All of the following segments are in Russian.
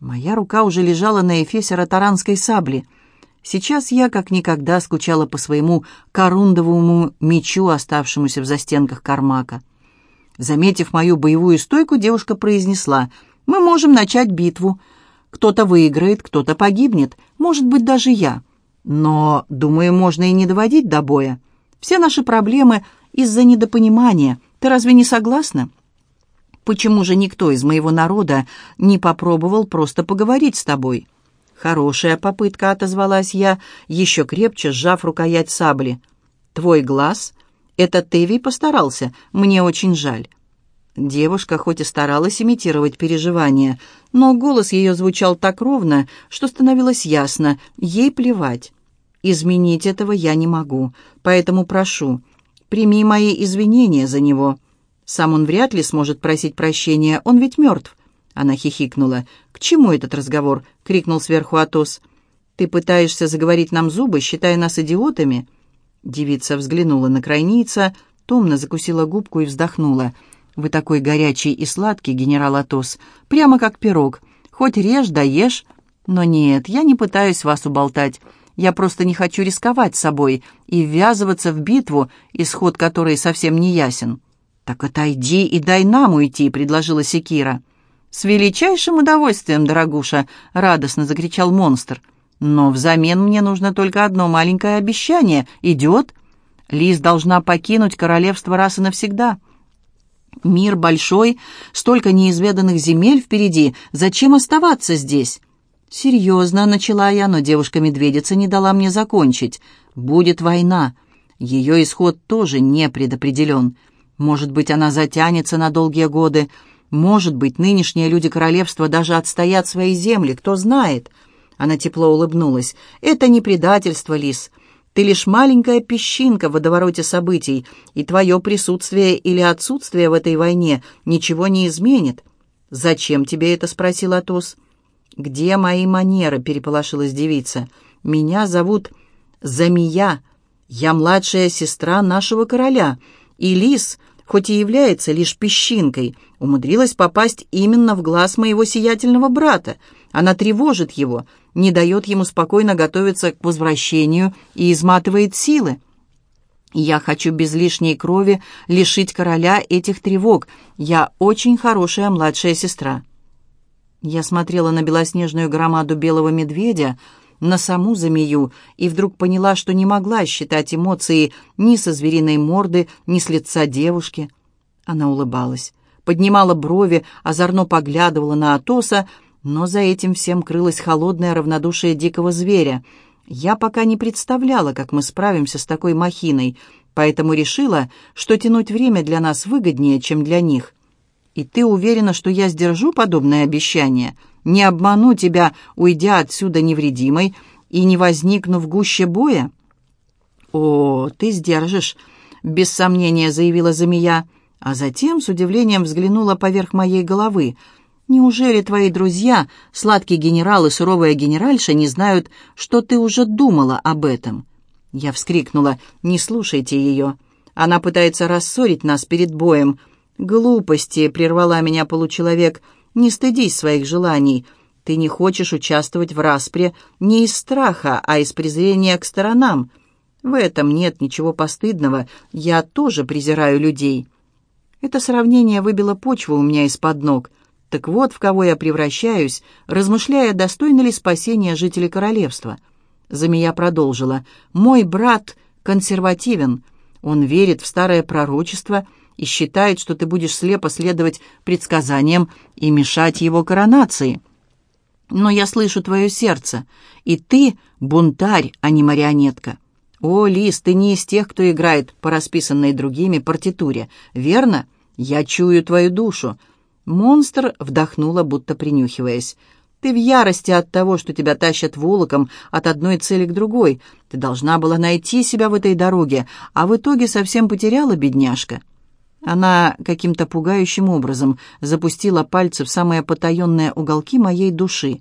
Моя рука уже лежала на эфесе ротаранской сабли. Сейчас я как никогда скучала по своему корундовому мечу, оставшемуся в застенках Кармака. Заметив мою боевую стойку, девушка произнесла, «Мы можем начать битву. Кто-то выиграет, кто-то погибнет, может быть, даже я. Но, думаю, можно и не доводить до боя. Все наши проблемы из-за недопонимания. Ты разве не согласна?» Почему же никто из моего народа не попробовал просто поговорить с тобой?» «Хорошая попытка», — отозвалась я, еще крепче сжав рукоять сабли. «Твой глаз? Это Теви постарался. Мне очень жаль». Девушка хоть и старалась имитировать переживания, но голос ее звучал так ровно, что становилось ясно, ей плевать. «Изменить этого я не могу, поэтому прошу, прими мои извинения за него». Сам он вряд ли сможет просить прощения, он ведь мертв». Она хихикнула. «К чему этот разговор?» — крикнул сверху Атос. «Ты пытаешься заговорить нам зубы, считая нас идиотами?» Девица взглянула на крайница, томно закусила губку и вздохнула. «Вы такой горячий и сладкий, генерал Атос, прямо как пирог. Хоть режь да ешь. Но нет, я не пытаюсь вас уболтать. Я просто не хочу рисковать собой и ввязываться в битву, исход которой совсем не ясен». «Так отойди и дай нам уйти», — предложила Секира. «С величайшим удовольствием, дорогуша!» — радостно закричал монстр. «Но взамен мне нужно только одно маленькое обещание. Идет? Лиз должна покинуть королевство раз и навсегда. Мир большой, столько неизведанных земель впереди. Зачем оставаться здесь?» «Серьезно», — начала я, но девушка-медведица не дала мне закончить. «Будет война. Ее исход тоже не предопределен». Может быть, она затянется на долгие годы. Может быть, нынешние люди королевства даже отстоят свои земли, кто знает. Она тепло улыбнулась. Это не предательство, Лис. Ты лишь маленькая песчинка в водовороте событий, и твое присутствие или отсутствие в этой войне ничего не изменит. «Зачем тебе это?» — спросил Атос. «Где мои манеры?» — переполошилась девица. «Меня зовут Замия. Я младшая сестра нашего короля, и Лис хоть и является лишь песчинкой, умудрилась попасть именно в глаз моего сиятельного брата. Она тревожит его, не дает ему спокойно готовиться к возвращению и изматывает силы. Я хочу без лишней крови лишить короля этих тревог. Я очень хорошая младшая сестра. Я смотрела на белоснежную громаду белого медведя, на саму змею и вдруг поняла, что не могла считать эмоции ни со звериной морды, ни с лица девушки. Она улыбалась, поднимала брови, озорно поглядывала на Атоса, но за этим всем крылось холодное равнодушие дикого зверя. Я пока не представляла, как мы справимся с такой махиной, поэтому решила, что тянуть время для нас выгоднее, чем для них. «И ты уверена, что я сдержу подобное обещание?» Не обману тебя, уйдя отсюда невредимой и не возникнув гуще боя?» «О, ты сдержишь», — без сомнения заявила Замия, а затем с удивлением взглянула поверх моей головы. «Неужели твои друзья, сладкий генерал и суровая генеральша, не знают, что ты уже думала об этом?» Я вскрикнула. «Не слушайте ее. Она пытается рассорить нас перед боем». «Глупости!» — прервала меня получеловек — не стыдись своих желаний. Ты не хочешь участвовать в распре не из страха, а из презрения к сторонам. В этом нет ничего постыдного. Я тоже презираю людей. Это сравнение выбило почву у меня из-под ног. Так вот, в кого я превращаюсь, размышляя, достойны ли спасения жители королевства. Замия продолжила. «Мой брат консервативен. Он верит в старое пророчество и считает, что ты будешь слепо следовать предсказаниям и мешать его коронации. Но я слышу твое сердце, и ты бунтарь, а не марионетка. О, Лис, ты не из тех, кто играет по расписанной другими партитуре, верно? Я чую твою душу. Монстр вдохнула, будто принюхиваясь. Ты в ярости от того, что тебя тащат волоком от одной цели к другой. Ты должна была найти себя в этой дороге, а в итоге совсем потеряла, бедняжка. Она каким-то пугающим образом запустила пальцы в самые потаенные уголки моей души.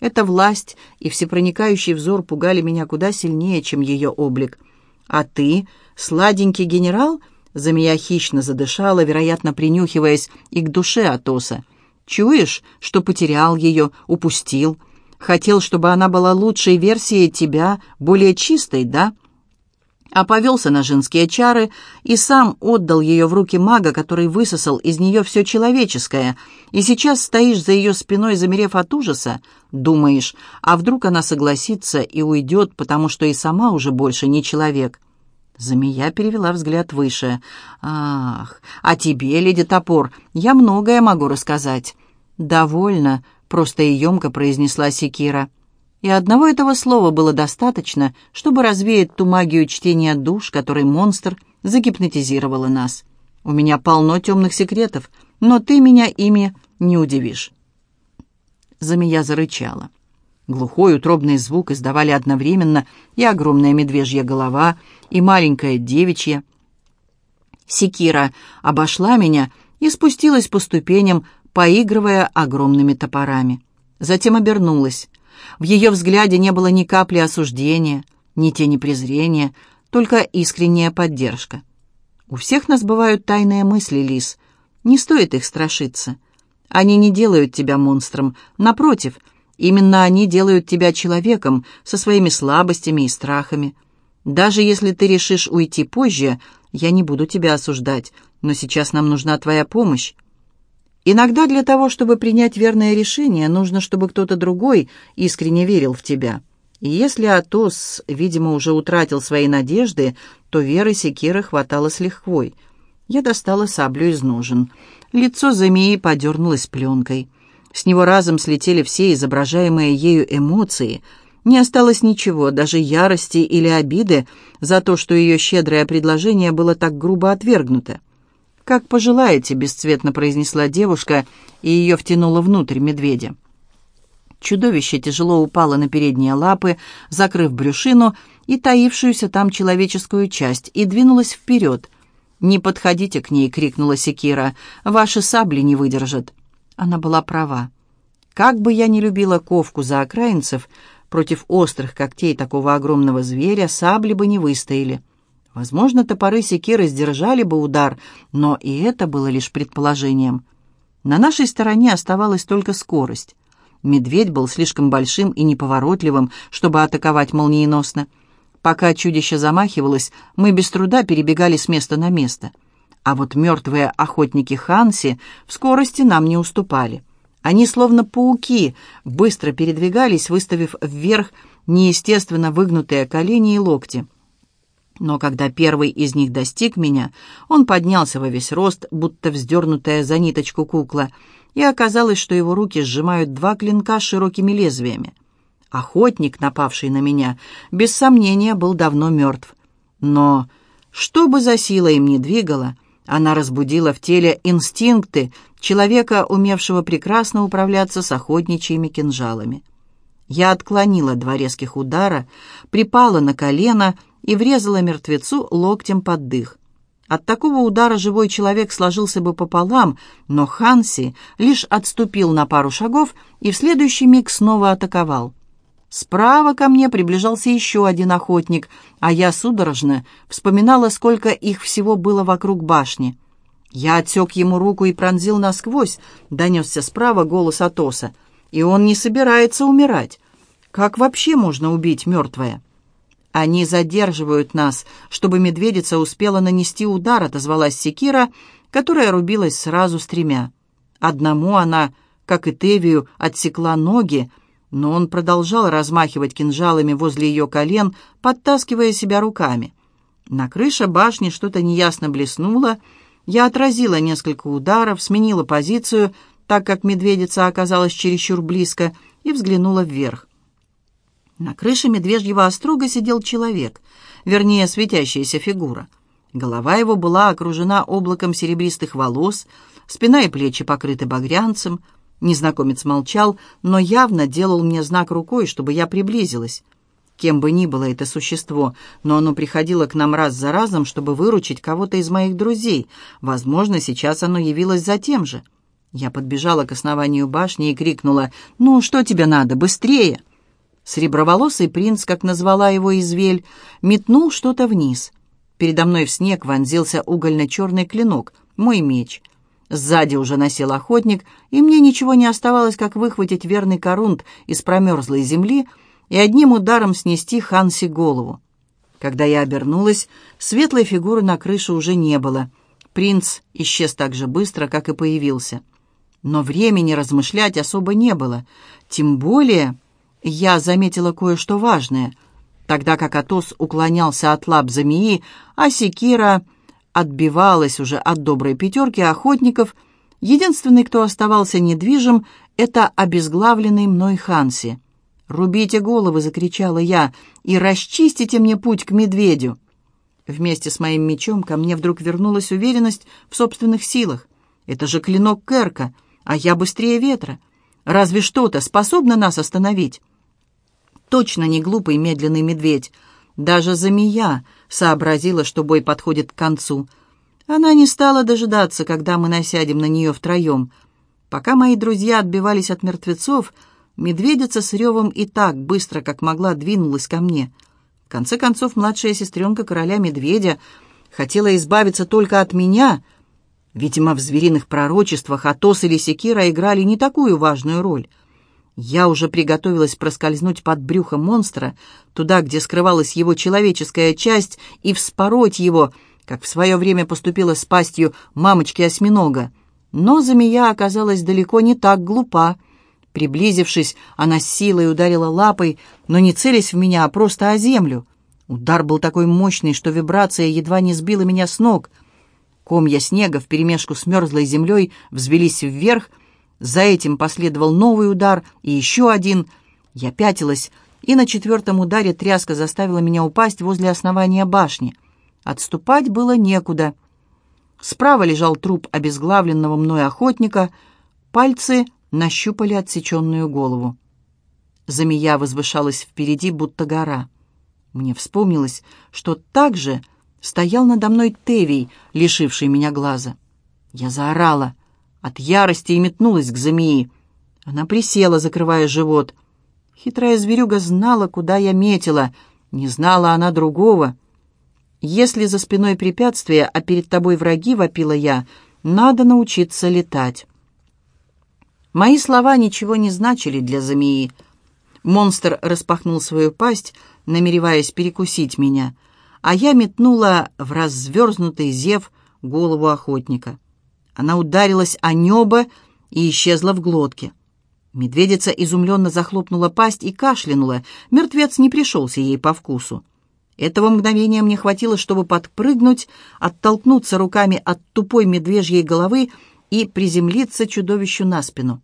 Эта власть и всепроникающий взор пугали меня куда сильнее, чем ее облик. «А ты, сладенький генерал?» Замия хищно задышала, вероятно, принюхиваясь и к душе Атоса. Чуешь, что потерял ее, упустил? Хотел, чтобы она была лучшей версией тебя, более чистой, да? А повелся на женские чары и сам отдал ее в руки мага, который высосал из нее все человеческое. И сейчас стоишь за ее спиной, замерев от ужаса, думаешь, а вдруг она согласится и уйдет, потому что и сама уже больше не человек. Замия перевела взгляд выше. «Ах, а тебе, леди Топор, я многое могу рассказать». «Довольно», — просто и емко произнесла Секира. И одного этого слова было достаточно, чтобы развеять ту магию чтения душ, которой монстр загипнотизировала нас. «У меня полно темных секретов, но ты меня ими не удивишь». Замия зарычала. Глухой утробный звук издавали одновременно и огромная медвежья голова, и маленькая девичья. Секира обошла меня и спустилась по ступеням, поигрывая огромными топорами. Затем обернулась. В ее взгляде не было ни капли осуждения, ни тени презрения, только искренняя поддержка. «У всех нас бывают тайные мысли, Лис. Не стоит их страшиться. Они не делают тебя монстром. Напротив, именно они делают тебя человеком со своими слабостями и страхами. Даже если ты решишь уйти позже, я не буду тебя осуждать, но сейчас нам нужна твоя помощь. Иногда для того, чтобы принять верное решение, нужно, чтобы кто-то другой искренне верил в тебя. И если Атос, видимо, уже утратил свои надежды, то веры Секиры хватало с лихвой. Я достала саблю из ножен. Лицо Замии подернулось пленкой. С него разом слетели все изображаемые ею эмоции. Не осталось ничего, даже ярости или обиды за то, что ее щедрое предложение было так грубо отвергнуто. «Как пожелаете», — бесцветно произнесла девушка, и ее втянуло внутрь медведя. Чудовище тяжело упало на передние лапы, закрыв брюшину и таившуюся там человеческую часть, и двинулось вперед. «Не подходите к ней!» — крикнула Секира. «Ваши сабли не выдержат!» Она была права. Как бы я ни любила ковку за окраинцев, против острых когтей такого огромного зверя сабли бы не выстояли. Возможно, топоры секиры сдержали бы удар, но и это было лишь предположением. На нашей стороне оставалась только скорость. Медведь был слишком большим и неповоротливым, чтобы атаковать молниеносно. Пока чудище замахивалось, мы без труда перебегали с места на место. А вот мертвые охотники Ханси в скорости нам не уступали. Они, словно пауки, быстро передвигались, выставив вверх неестественно выгнутые колени и локти. Но когда первый из них достиг меня, он поднялся во весь рост, будто вздернутая за ниточку кукла, и оказалось, что его руки сжимают два клинка с широкими лезвиями. Охотник, напавший на меня, без сомнения был давно мертв. Но что бы за сила им ни двигала, она разбудила в теле инстинкты человека, умевшего прекрасно управляться с охотничьими кинжалами. Я отклонила два резких удара, припала на колено и врезала мертвецу локтем под дых. От такого удара живой человек сложился бы пополам, но Ханси лишь отступил на пару шагов и в следующий миг снова атаковал. Справа ко мне приближался еще один охотник, а я судорожно вспоминала, сколько их всего было вокруг башни. Я отсек ему руку и пронзил насквозь, донесся справа голос Атоса. И он не собирается умирать. Как вообще можно убить мертвое? «Они задерживают нас, чтобы медведица успела нанести удар», — отозвалась Секира, которая рубилась сразу с тремя. Одному она, как и Тевию, отсекла ноги, но он продолжал размахивать кинжалами возле ее колен, подтаскивая себя руками. На крыше башни что-то неясно блеснуло. Я отразила несколько ударов, сменила позицию, так как медведица оказалась чересчур близко, и взглянула вверх. На крыше медвежьего острога сидел человек, вернее, светящаяся фигура. Голова его была окружена облаком серебристых волос, спина и плечи покрыты багрянцем. Незнакомец молчал, но явно делал мне знак рукой, чтобы я приблизилась. Кем бы ни было это существо, но оно приходило к нам раз за разом, чтобы выручить кого-то из моих друзей. Возможно, сейчас оно явилось за тем же. Я подбежала к основанию башни и крикнула «Ну, что тебе надо? Быстрее!» Среброволосый принц, как назвала его Извель, метнул что-то вниз. Передо мной в снег вонзился угольно-черный клинок, мой меч. Сзади уже насел охотник, и мне ничего не оставалось, как выхватить верный корунд из промерзлой земли и одним ударом снести Ханси голову. Когда я обернулась, светлой фигуры на крыше уже не было. Принц исчез так же быстро, как и появился. Но времени размышлять особо не было. Тем более я заметила кое-что важное. Тогда как Атос уклонялся от лап змеи, а Секира отбивалась уже от доброй пятерки охотников, единственный, кто оставался недвижим, это обезглавленный мной Ханси. «Рубите головы!» — закричала я, — «и расчистите мне путь к медведю!» Вместе с моим мечом ко мне вдруг вернулась уверенность в собственных силах. Это же клинок Керка, а я быстрее ветра. Разве что-то способно нас остановить? Точно не глупый медленный медведь. Даже Замия сообразила, что бой подходит к концу. Она не стала дожидаться, когда мы насядем на нее втроем. Пока мои друзья отбивались от мертвецов, медведица с ревом и так быстро, как могла, двинулась ко мне. В конце концов, младшая сестренка короля медведя хотела избавиться только от меня. Видимо, в звериных пророчествах Атос или Секира играли не такую важную роль — я уже приготовилась проскользнуть под брюхо монстра, туда, где скрывалась его человеческая часть, и вспороть его, как в свое время поступила с пастью мамочки-осьминога. Но змея оказалась далеко не так глупа. Приблизившись, она силой ударила лапой, но не целясь в меня, а просто о землю. Удар был такой мощный, что вибрация едва не сбила меня с ног. Комья снега вперемешку с мерзлой землей взвелись вверх — за этим последовал новый удар и еще один. Я пятилась, и на четвертом ударе тряска заставила меня упасть возле основания башни. Отступать было некуда. Справа лежал труп обезглавленного мной охотника, пальцы нащупали отсеченную голову. Замия возвышалась впереди, будто гора. Мне вспомнилось, что так же стоял надо мной Тевий, лишивший меня глаза. Я заорала — от ярости и метнулась к змеи. Она присела, закрывая живот. Хитрая зверюга знала, куда я метила. Не знала она другого. «Если за спиной препятствия, а перед тобой враги», — вопила я, — «надо научиться летать». Мои слова ничего не значили для змеи. Монстр распахнул свою пасть, намереваясь перекусить меня, а я метнула в разверзнутый зев голову охотника. Она ударилась о небо и исчезла в глотке. Медведица изумленно захлопнула пасть и кашлянула. Мертвец не пришелся ей по вкусу. Этого мгновения мне хватило, чтобы подпрыгнуть, оттолкнуться руками от тупой медвежьей головы и приземлиться чудовищу на спину.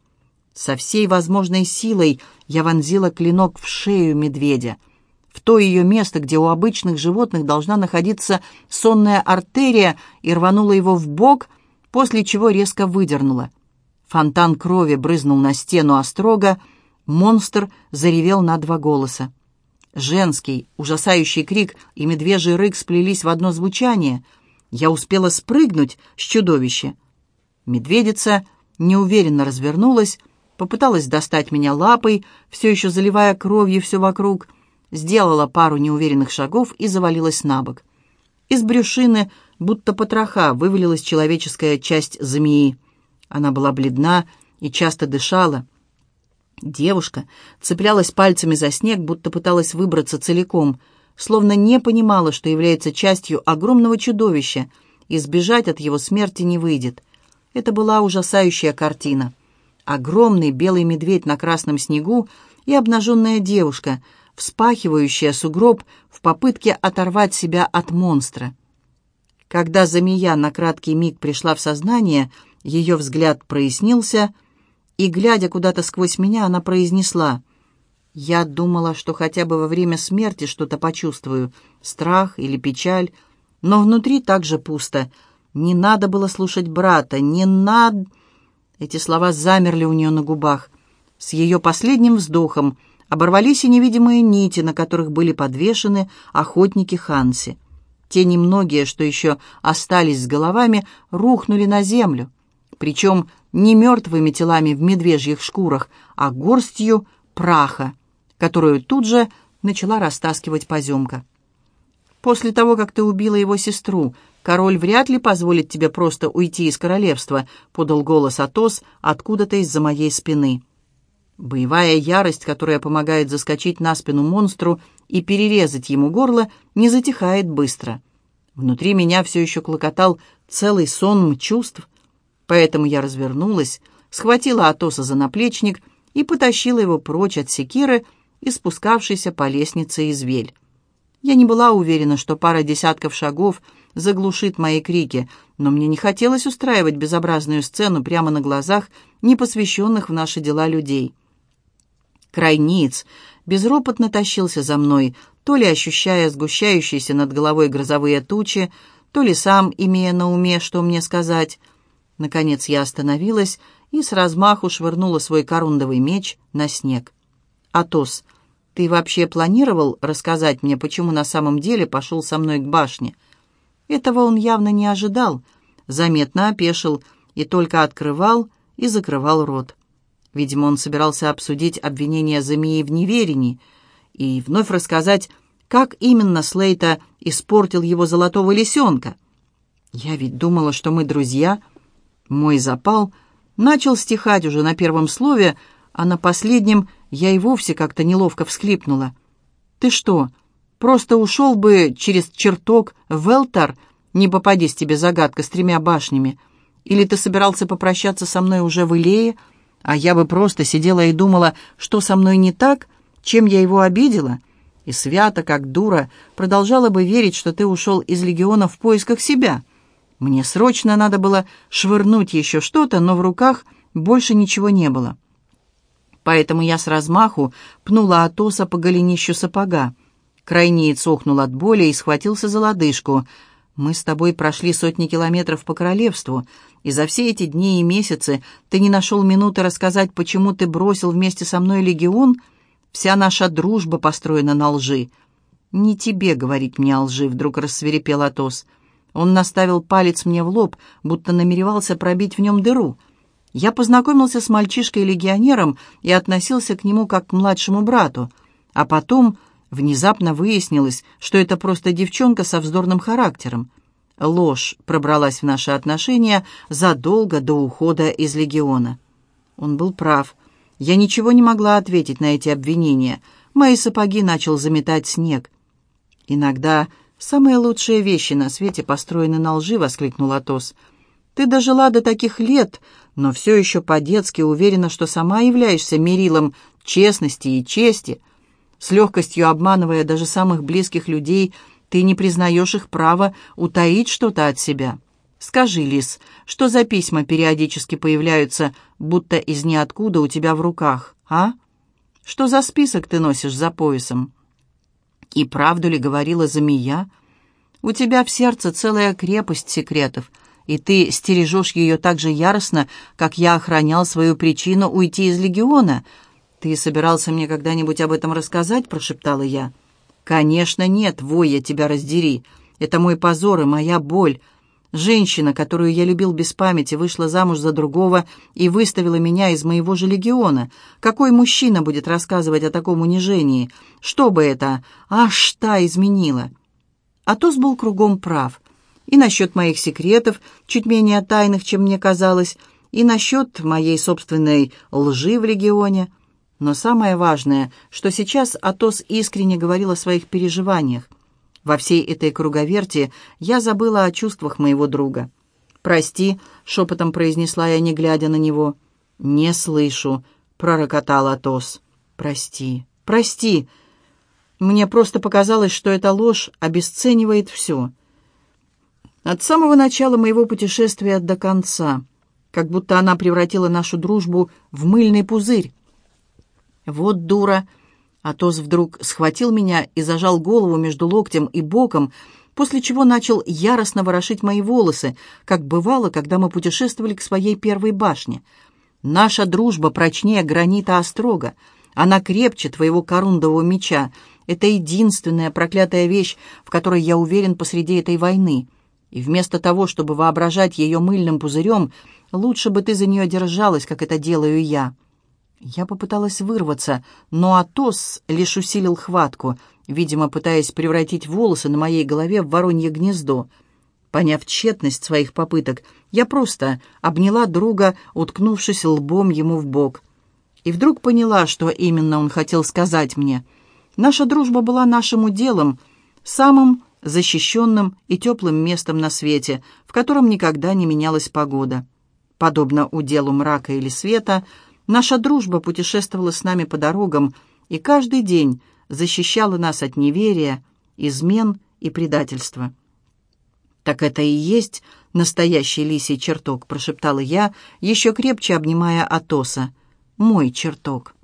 Со всей возможной силой я вонзила клинок в шею медведя, в то ее место, где у обычных животных должна находиться сонная артерия, и рванула его в бок, после чего резко выдернула. Фонтан крови брызнул на стену острога, монстр заревел на два голоса. Женский, ужасающий крик и медвежий рык сплелись в одно звучание. Я успела спрыгнуть с чудовища. Медведица неуверенно развернулась, попыталась достать меня лапой, все еще заливая кровью все вокруг, сделала пару неуверенных шагов и завалилась на бок. Из брюшины будто потроха, вывалилась человеческая часть змеи. Она была бледна и часто дышала. Девушка цеплялась пальцами за снег, будто пыталась выбраться целиком, словно не понимала, что является частью огромного чудовища, и сбежать от его смерти не выйдет. Это была ужасающая картина. Огромный белый медведь на красном снегу и обнаженная девушка, вспахивающая сугроб в попытке оторвать себя от монстра. Когда Замия на краткий миг пришла в сознание, ее взгляд прояснился, и, глядя куда-то сквозь меня, она произнесла, «Я думала, что хотя бы во время смерти что-то почувствую, страх или печаль, но внутри так же пусто. Не надо было слушать брата, не надо...» Эти слова замерли у нее на губах. С ее последним вздохом оборвались и невидимые нити, на которых были подвешены охотники Ханси. Те немногие, что еще остались с головами, рухнули на землю, причем не мертвыми телами в медвежьих шкурах, а горстью праха, которую тут же начала растаскивать поземка. «После того, как ты убила его сестру, король вряд ли позволит тебе просто уйти из королевства», — подал голос Атос откуда-то из-за моей спины. Боевая ярость, которая помогает заскочить на спину монстру и перерезать ему горло, не затихает быстро. Внутри меня все еще клокотал целый сон чувств, поэтому я развернулась, схватила Атоса за наплечник и потащила его прочь от секиры и спускавшейся по лестнице извель. Я не была уверена, что пара десятков шагов заглушит мои крики, но мне не хотелось устраивать безобразную сцену прямо на глазах непосвященных в наши дела людей. Крайниц безропотно тащился за мной, то ли ощущая сгущающиеся над головой грозовые тучи, то ли сам, имея на уме, что мне сказать. Наконец я остановилась и с размаху швырнула свой корундовый меч на снег. «Атос, ты вообще планировал рассказать мне, почему на самом деле пошел со мной к башне?» Этого он явно не ожидал, заметно опешил и только открывал и закрывал рот. Видимо, он собирался обсудить обвинение Замии в неверении и вновь рассказать, как именно Слейта испортил его золотого лисенка. Я ведь думала, что мы друзья. Мой запал начал стихать уже на первом слове, а на последнем я и вовсе как-то неловко всхлипнула. «Ты что, просто ушел бы через чертог в Элтар, не попадись тебе загадка с тремя башнями? Или ты собирался попрощаться со мной уже в Илее?» А я бы просто сидела и думала, что со мной не так, чем я его обидела, и свято, как дура, продолжала бы верить, что ты ушел из легиона в поисках себя. Мне срочно надо было швырнуть еще что-то, но в руках больше ничего не было. Поэтому я с размаху пнула Атоса по голенищу сапога. Крайнеец охнул от боли и схватился за лодыжку — мы с тобой прошли сотни километров по королевству, и за все эти дни и месяцы ты не нашел минуты рассказать, почему ты бросил вместе со мной легион? Вся наша дружба построена на лжи». «Не тебе говорить мне о лжи», — вдруг рассверепел Атос. Он наставил палец мне в лоб, будто намеревался пробить в нем дыру. Я познакомился с мальчишкой-легионером и относился к нему как к младшему брату, а потом Внезапно выяснилось, что это просто девчонка со вздорным характером. Ложь пробралась в наши отношения задолго до ухода из легиона. Он был прав. Я ничего не могла ответить на эти обвинения. Мои сапоги начал заметать снег. «Иногда самые лучшие вещи на свете построены на лжи», — воскликнул Атос. «Ты дожила до таких лет, но все еще по-детски уверена, что сама являешься мерилом честности и чести» с легкостью обманывая даже самых близких людей, ты не признаешь их право утаить что-то от себя. Скажи, Лис, что за письма периодически появляются, будто из ниоткуда у тебя в руках, а? Что за список ты носишь за поясом? И правду ли говорила Замия? У тебя в сердце целая крепость секретов, и ты стережешь ее так же яростно, как я охранял свою причину уйти из легиона — «Ты собирался мне когда-нибудь об этом рассказать?» — прошептала я. «Конечно нет, воя тебя раздери. Это мой позор и моя боль. Женщина, которую я любил без памяти, вышла замуж за другого и выставила меня из моего же легиона. Какой мужчина будет рассказывать о таком унижении? Что бы это? Аж та изменила!» Атос был кругом прав. И насчет моих секретов, чуть менее тайных, чем мне казалось, и насчет моей собственной лжи в легионе — но самое важное, что сейчас Атос искренне говорил о своих переживаниях. Во всей этой круговерти я забыла о чувствах моего друга. «Прости», — шепотом произнесла я, не глядя на него. «Не слышу», — пророкотал Атос. «Прости, прости». Мне просто показалось, что эта ложь обесценивает все. От самого начала моего путешествия до конца, как будто она превратила нашу дружбу в мыльный пузырь. «Вот дура!» Атос вдруг схватил меня и зажал голову между локтем и боком, после чего начал яростно ворошить мои волосы, как бывало, когда мы путешествовали к своей первой башне. «Наша дружба прочнее гранита острога. Она крепче твоего корундового меча. Это единственная проклятая вещь, в которой я уверен посреди этой войны. И вместо того, чтобы воображать ее мыльным пузырем, лучше бы ты за нее держалась, как это делаю я». Я попыталась вырваться, но Атос лишь усилил хватку, видимо, пытаясь превратить волосы на моей голове в воронье гнездо. Поняв тщетность своих попыток, я просто обняла друга, уткнувшись лбом ему в бок. И вдруг поняла, что именно он хотел сказать мне. Наша дружба была нашим уделом, самым защищенным и теплым местом на свете, в котором никогда не менялась погода. Подобно уделу мрака или света, наша дружба путешествовала с нами по дорогам и каждый день защищала нас от неверия, измен и предательства. «Так это и есть настоящий лисий чертог», — прошептала я, еще крепче обнимая Атоса. «Мой чертог».